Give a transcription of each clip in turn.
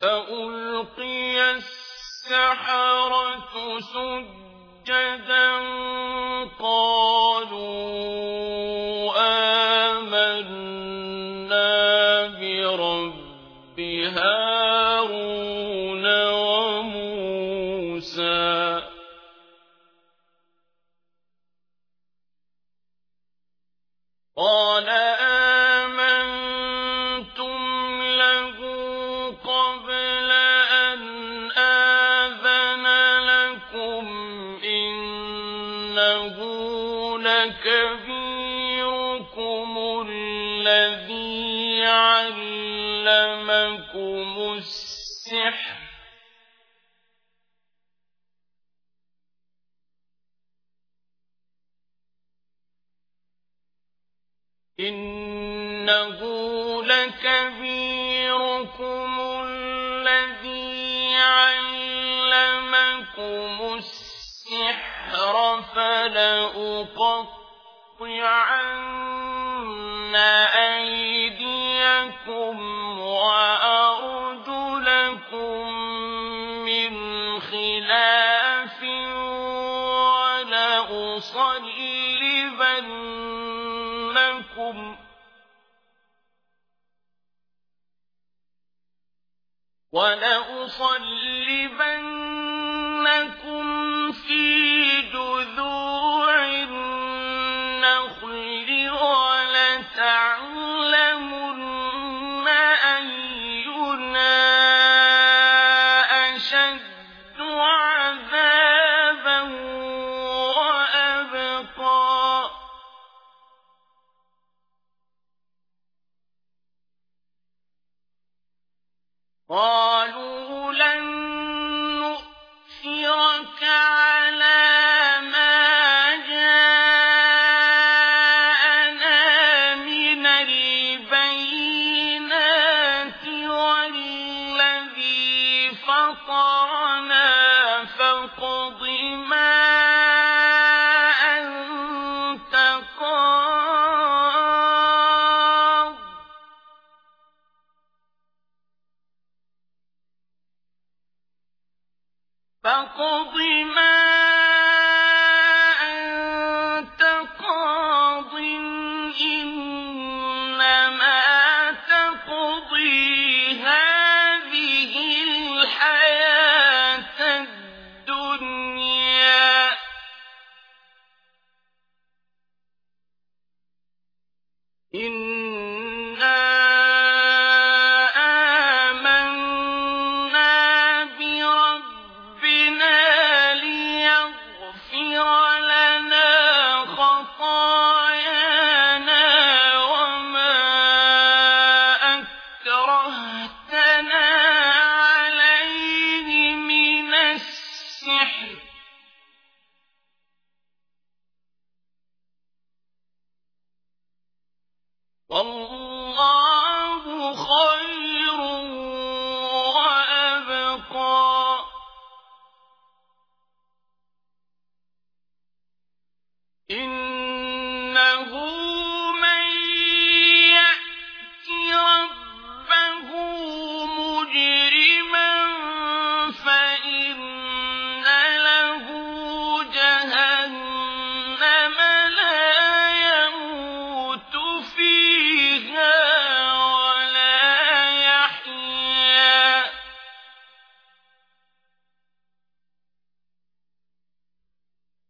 فألقي السحرة سجدا قالوا آمنا برب هارون. إنه لكبيركم الذي علمكم السحر فلأقطعن أيديكم وأرجلكم من خلاف ولأصلبنكم ولأصلبنكم في جذوع النخل ولتعلمن أينا أشد عذابا فاقض ما أنت قاض. ما إنا والله خير وأبقى.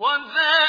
وذلك